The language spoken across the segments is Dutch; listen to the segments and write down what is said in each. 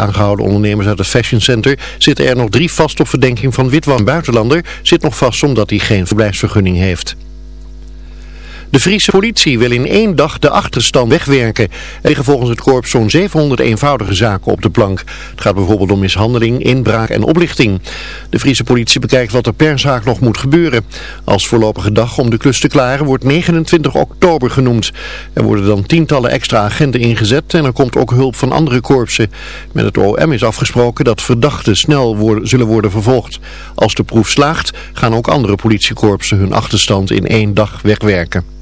Aangehouden ondernemers uit het Fashion Center zitten er nog drie vast op verdenking van witwan. Buitenlander zit nog vast omdat hij geen verblijfsvergunning heeft. De Friese politie wil in één dag de achterstand wegwerken. Er liggen volgens het korps zo'n 700 eenvoudige zaken op de plank. Het gaat bijvoorbeeld om mishandeling, inbraak en oplichting. De Friese politie bekijkt wat er per zaak nog moet gebeuren. Als voorlopige dag om de klus te klaren wordt 29 oktober genoemd. Er worden dan tientallen extra agenten ingezet en er komt ook hulp van andere korpsen. Met het OM is afgesproken dat verdachten snel zullen worden vervolgd. Als de proef slaagt gaan ook andere politiekorpsen hun achterstand in één dag wegwerken.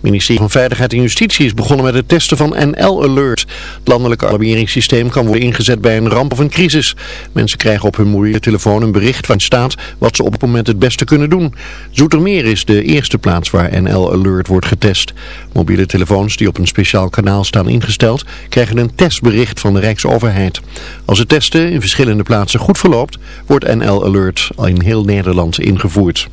Ministerie van Veiligheid en Justitie is begonnen met het testen van NL Alert. Het landelijke alarmeringssysteem kan worden ingezet bij een ramp of een crisis. Mensen krijgen op hun mobiele telefoon een bericht waarin staat wat ze op het moment het beste kunnen doen. Zoetermeer is de eerste plaats waar NL Alert wordt getest. Mobiele telefoons die op een speciaal kanaal staan ingesteld krijgen een testbericht van de Rijksoverheid. Als het testen in verschillende plaatsen goed verloopt, wordt NL Alert al in heel Nederland ingevoerd.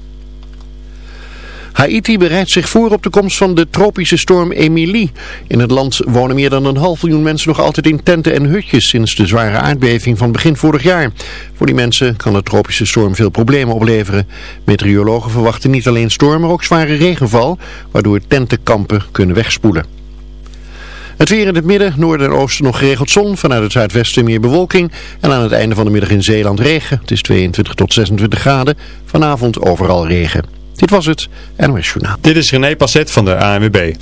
Haiti bereidt zich voor op de komst van de tropische storm Emilie. In het land wonen meer dan een half miljoen mensen nog altijd in tenten en hutjes sinds de zware aardbeving van begin vorig jaar. Voor die mensen kan de tropische storm veel problemen opleveren. Meteorologen verwachten niet alleen storm, maar ook zware regenval, waardoor tentenkampen kunnen wegspoelen. Het weer in het midden, noorden en oosten nog geregeld zon. Vanuit het zuidwesten meer bewolking. En aan het einde van de middag in Zeeland regen. Het is 22 tot 26 graden. Vanavond overal regen. Dit was het NOS Journaal. Dit is René Passet van de ANWB.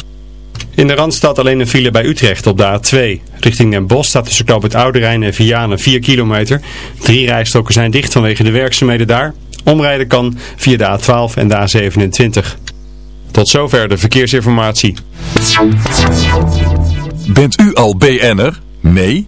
In de Randstad alleen een file bij Utrecht op de A2. Richting Den Bosch staat tussen Knoop het Oude Rijn en Vianen 4 kilometer. Drie rijstroken zijn dicht vanwege de werkzaamheden daar. Omrijden kan via de A12 en de A27. Tot zover de verkeersinformatie. Bent u al BN'er? Nee?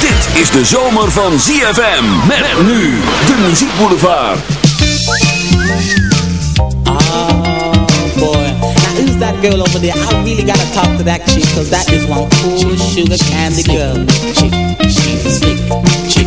Dit is de zomer van ZFM. Met nu de muziekboulevard. Oh boy. Now who's that girl over there? I really gotta talk to that chick, cause that is one cool sugar candy girl. Chick, she's a slick chick,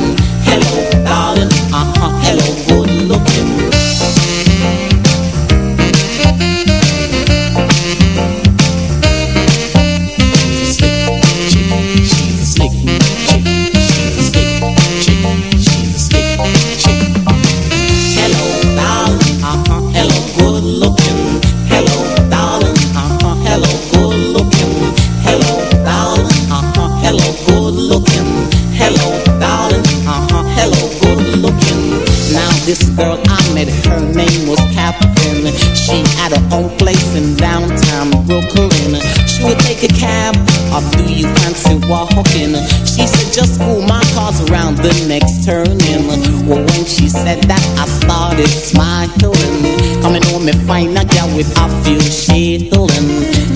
This girl I met, her name was Catherine. She had her own place in downtown Brooklyn. She would take a cab, or do you fancy walking? She said just cool my car's around the next turning. Well, when she said that, I started smiling. Coming home and find a girl with a few shilling.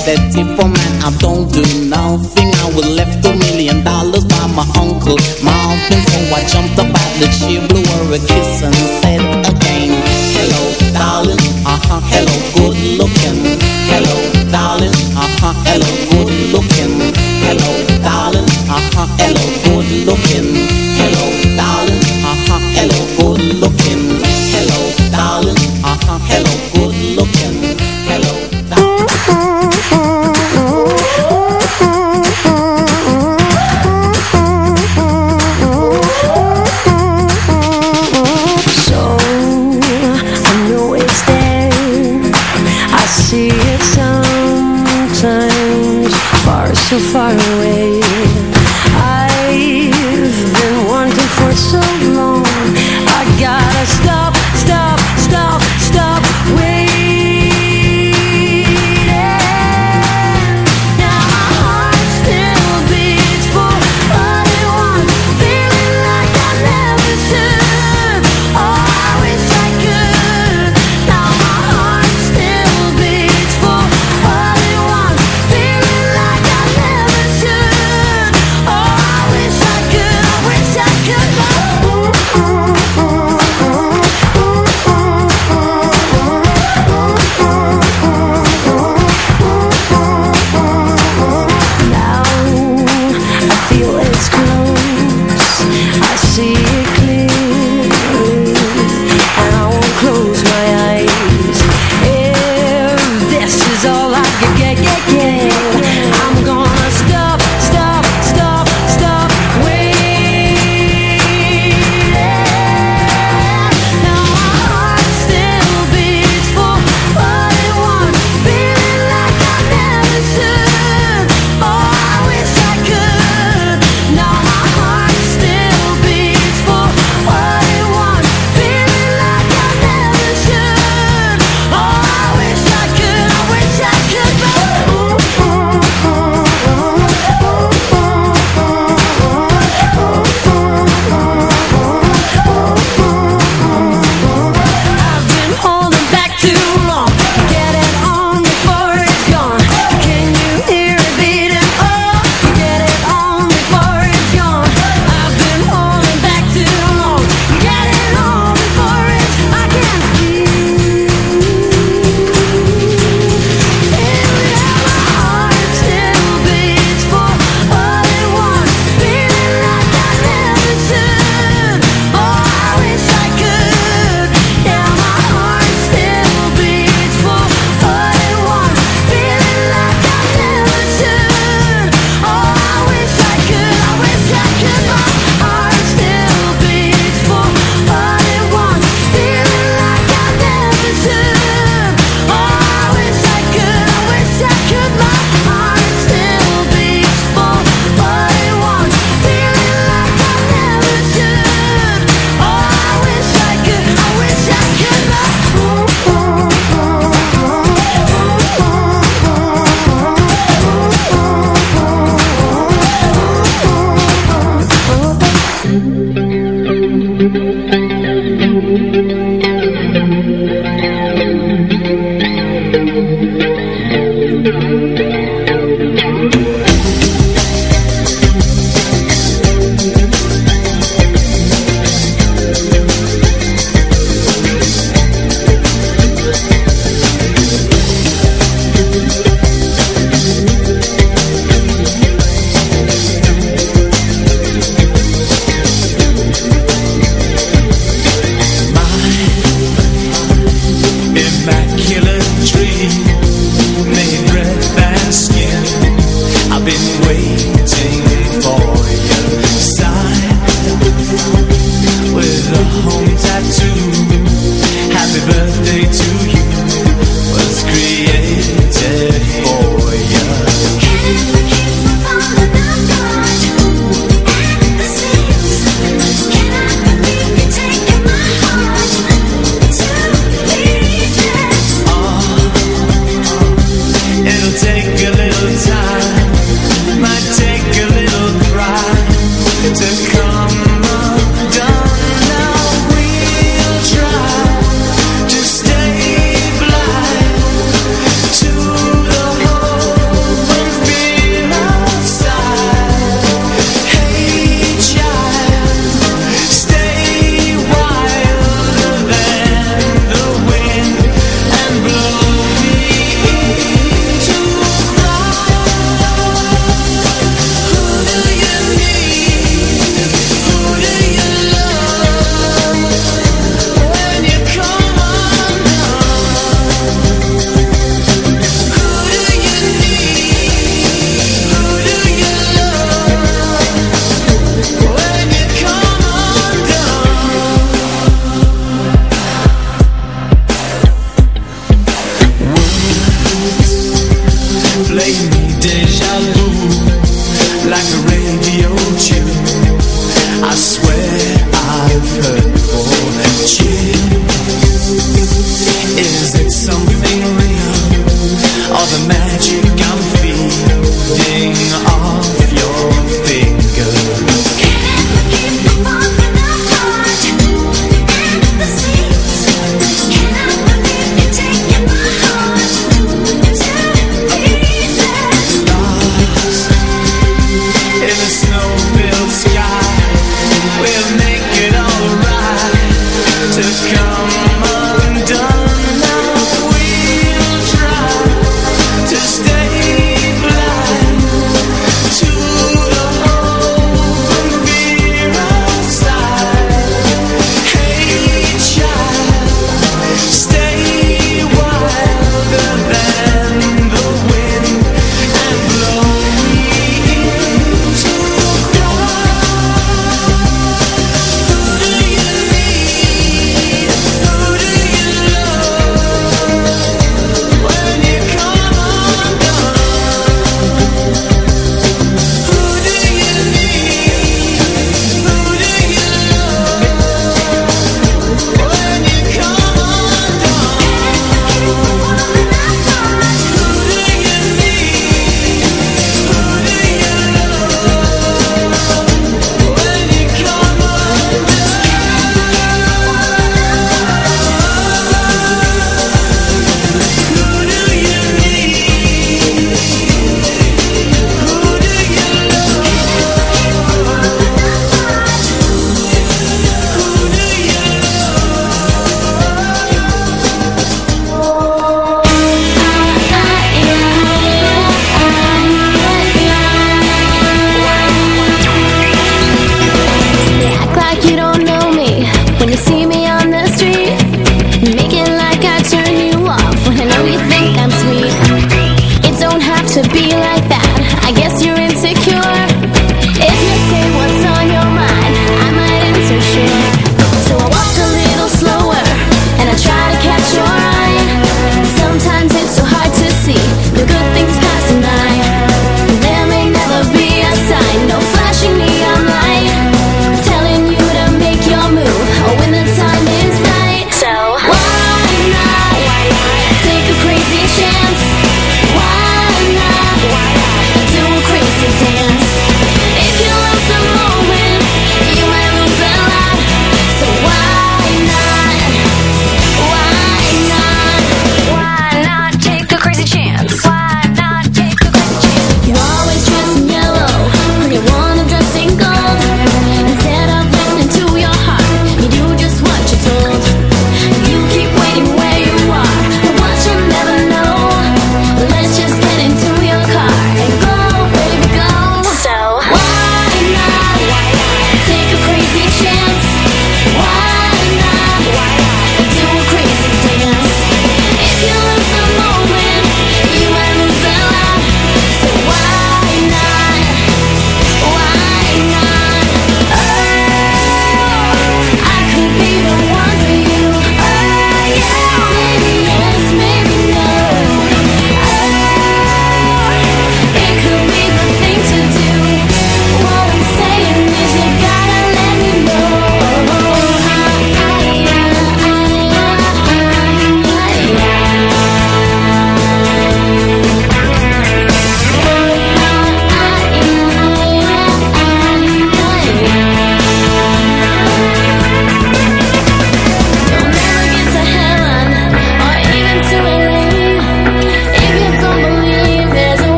Said, Tipper man, I don't do nothing. I was left a million dollars by my uncle Marvin. So I jumped up out the chair, blew her a kiss and said again, Hello, darling, uh-huh, hello, good looking. Hello, darling, uh-huh, hello, good looking. Hello, darling, uh-huh, hello, good looking.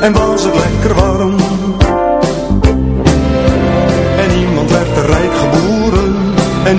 en was het lekker warm. En iemand werd er rijk geboren en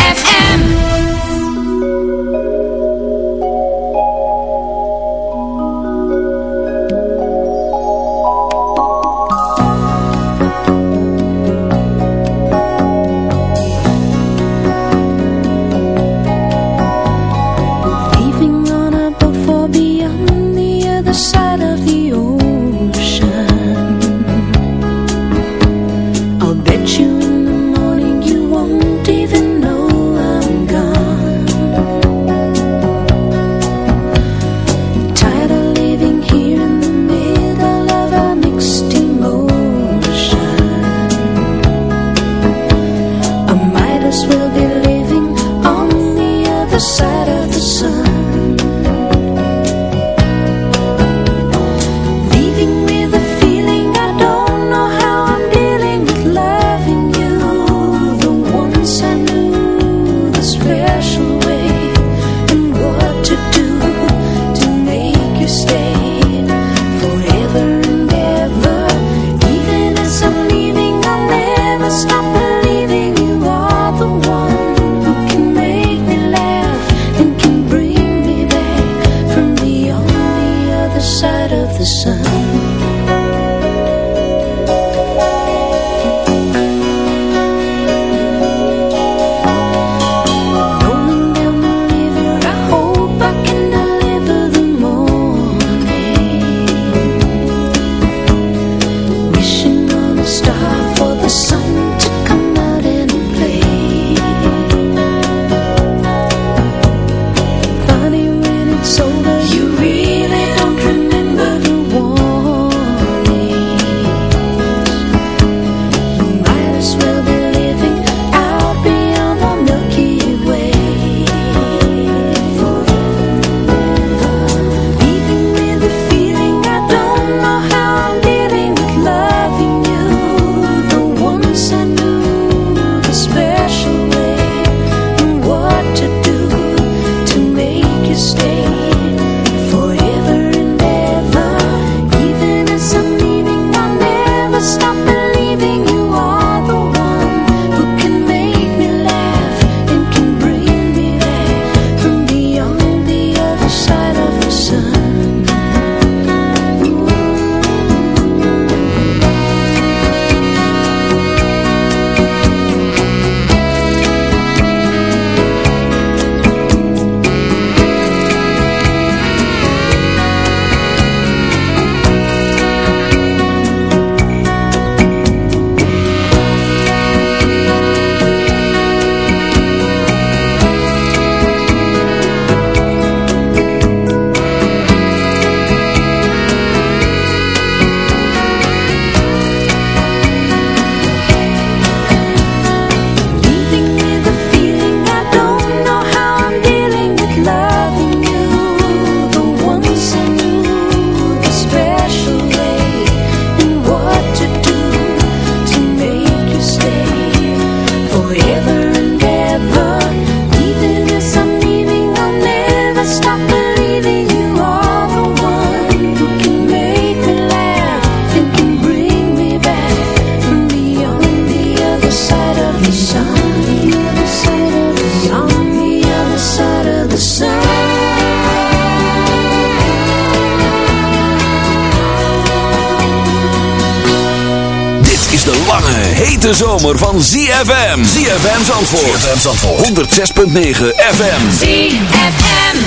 van ZFM. ZFM Zandvoort. ZFM Zandvoort. 106.9 FM. ZFM.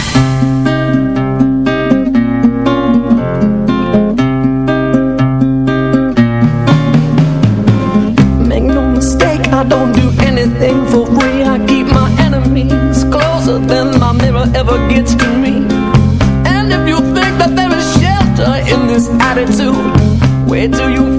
Make no mistake, I don't do anything for free. I keep my enemies closer than my mirror ever gets to me. And if you think that there is shelter in this attitude, where do you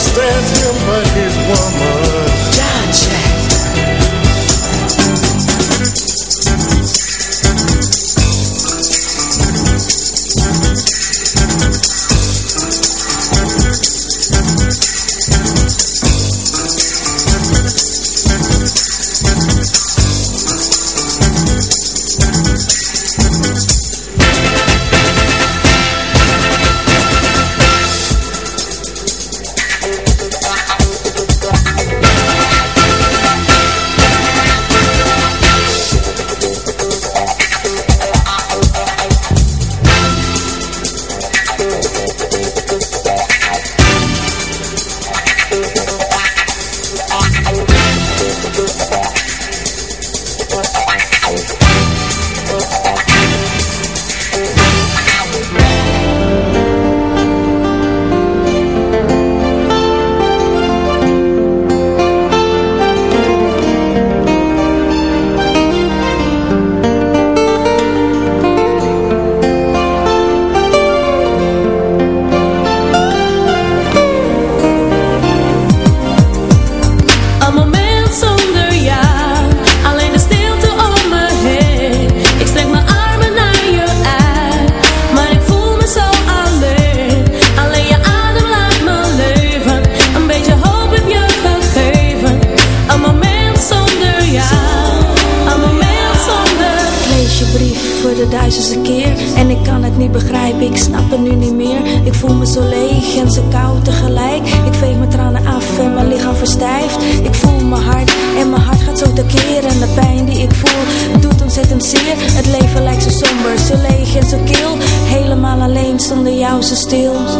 stand here. ze stil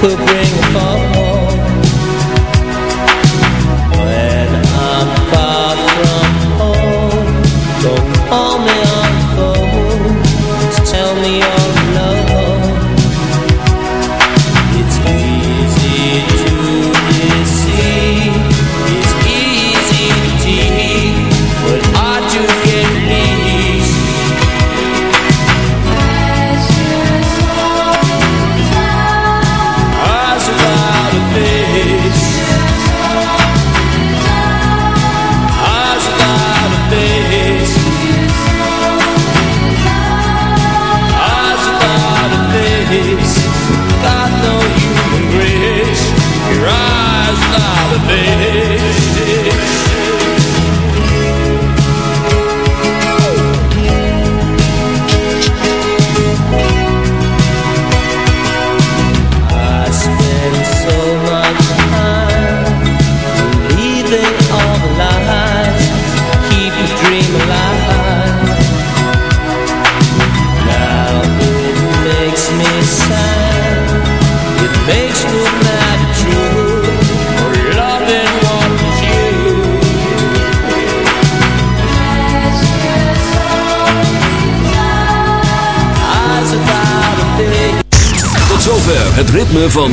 could